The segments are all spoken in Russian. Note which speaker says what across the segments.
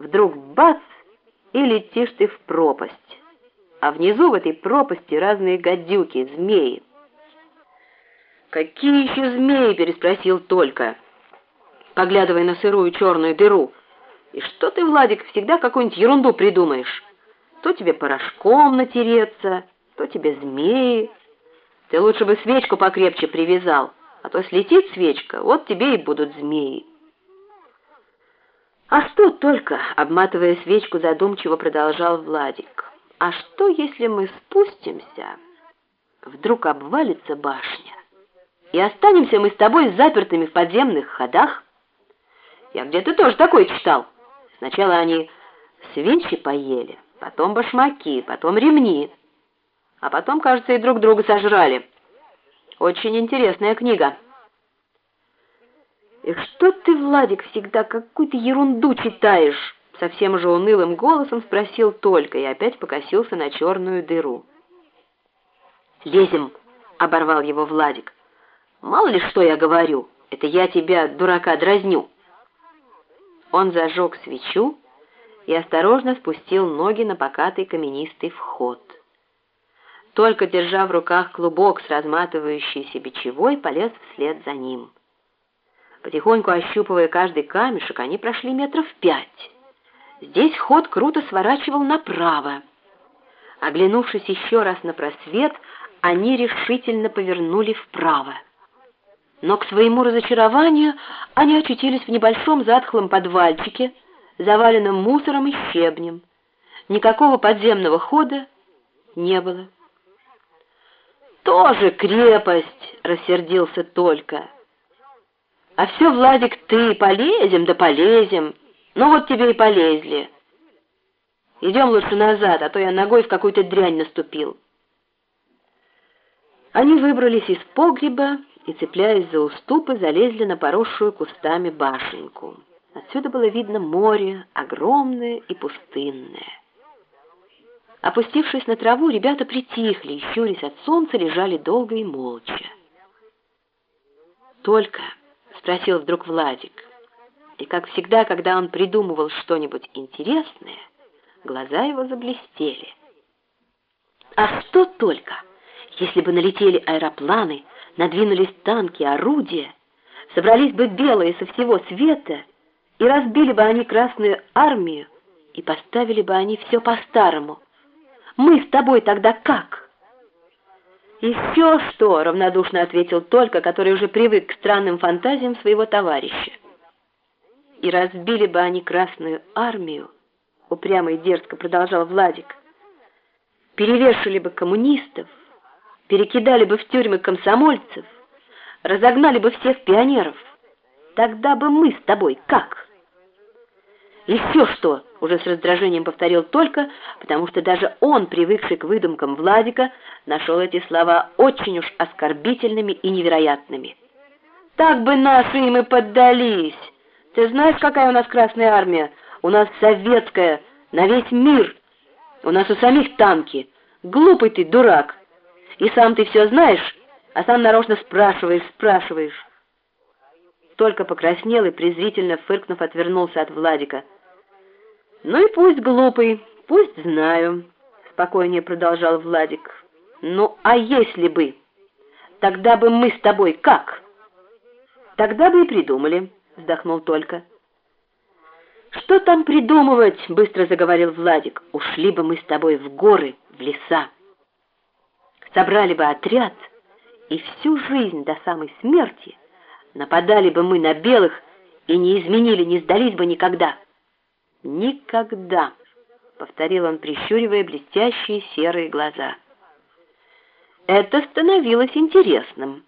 Speaker 1: вдруг бац, и летишь ты в пропасть. А внизу в этой пропасти разные гадюки, змеи. «Какие еще змеи?» — переспросил только, поглядывая на сырую черную дыру. «И что ты, Владик, всегда какую-нибудь ерунду придумаешь? То тебе порошком натереться, то тебе змеи. Ты лучше бы свечку покрепче привязал, а то слетит свечка, вот тебе и будут змеи». «А что только?» — обматывая свечку, задумчиво продолжал Владик. «А что, если мы спустимся? Вдруг обвалится башня, и останемся мы с тобой запертыми в подземных ходах?» «Я где-то тоже такое читал. Сначала они свечи поели, потом башмаки, потом ремни, а потом, кажется, и друг друга сожрали. Очень интересная книга». «И что ты, Владик, всегда какую-то ерунду читаешь?» Совсем же унылым голосом спросил только и опять покосился на черную дыру. «Лезем!» — оборвал его Владик. «Мало ли что я говорю, это я тебя, дурака, дразню!» Он зажег свечу и осторожно спустил ноги на покатый каменистый вход. Только держа в руках клубок с разматывающейся бичевой, полез вслед за ним. Потихоньку ощупывая каждый камешек, они прошли метров пять. Здесь ход круто сворачивал направо. Оглянувшись еще раз на просвет, они решительно повернули вправо. Но к своему разочарованию они очутились в небольшом затхлом подвальчике, заваленном мусором и щебнем. Никакого подземного хода не было. «Тоже крепость!» — рассердился только. А все, Владик, ты, полезем, да полезем. Ну вот тебе и полезли. Идем лучше назад, а то я ногой в какую-то дрянь наступил. Они выбрались из погреба и, цепляясь за уступы, залезли на поросшую кустами башенку. Отсюда было видно море, огромное и пустынное. Опустившись на траву, ребята притихли и, щурясь от солнца, лежали долго и молча. Только... — спросил вдруг Владик. И, как всегда, когда он придумывал что-нибудь интересное, глаза его заблестели. А что только, если бы налетели аэропланы, надвинулись танки, орудия, собрались бы белые со всего света, и разбили бы они Красную Армию, и поставили бы они все по-старому. Мы с тобой тогда как?» «Еще что!» — равнодушно ответил Только, который уже привык к странным фантазиям своего товарища. «И разбили бы они Красную Армию», — упрямо и дерзко продолжал Владик, «перевешали бы коммунистов, перекидали бы в тюрьмы комсомольцев, разогнали бы всех пионеров. Тогда бы мы с тобой как?» «Еще что!» — уже с раздражением повторил только, потому что даже он, привыкший к выдумкам Владика, нашел эти слова очень уж оскорбительными и невероятными. «Так бы наши им и поддались! Ты знаешь, какая у нас Красная Армия? У нас советская, на весь мир! У нас у самих танки! Глупый ты, дурак! И сам ты все знаешь, а сам нарочно спрашиваешь, спрашиваешь!» Только покраснел и, презрительно фыркнув, отвернулся от Владика — «Ну и пусть глупый, пусть знаю», — спокойнее продолжал Владик. «Ну, а если бы? Тогда бы мы с тобой как?» «Тогда бы и придумали», — вздохнул только. «Что там придумывать?» — быстро заговорил Владик. «Ушли бы мы с тобой в горы, в леса. Собрали бы отряд, и всю жизнь до самой смерти нападали бы мы на белых и не изменили, не сдались бы никогда». «Никогда!» — повторил он, прищуривая блестящие серые глаза. Это становилось интересным.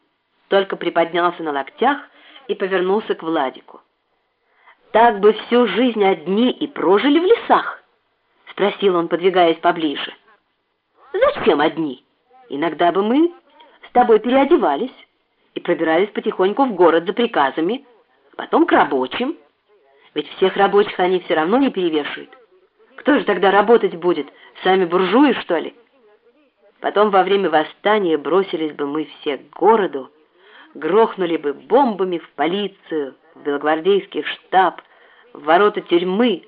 Speaker 1: Только приподнялся на локтях и повернулся к Владику. «Так бы всю жизнь одни и прожили в лесах?» — спросил он, подвигаясь поближе. «Зачем одни? Иногда бы мы с тобой переодевались и пробирались потихоньку в город за приказами, потом к рабочим». Ведь всех рабочих они все равно не перевешивают. Кто же тогда работать будет? Сами буржуи, что ли? Потом во время восстания бросились бы мы все к городу, грохнули бы бомбами в полицию, в белогвардейский штаб, в ворота тюрьмы,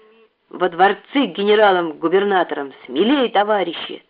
Speaker 1: во дворцы генералам-губернаторам. Смелее, товарищи!